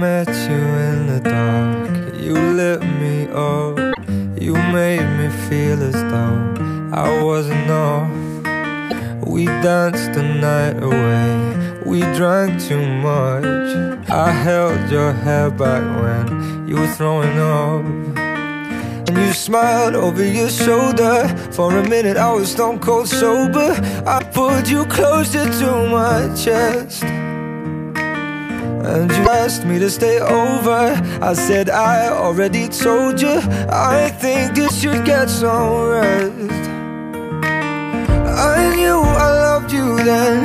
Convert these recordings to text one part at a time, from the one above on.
met you in the dark, you lit me up. You made me feel as though I wasn't. We danced the night away, we drank too much. I held your hair back when you were throwing up. And you smiled over your shoulder. For a minute, I was stone cold sober. I pulled you closer to my chest. And you asked me to stay over. I said, I already told you. I think you should get some rest. I knew I loved you then,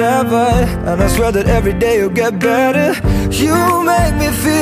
And I swear that every day you'll get better. You make me feel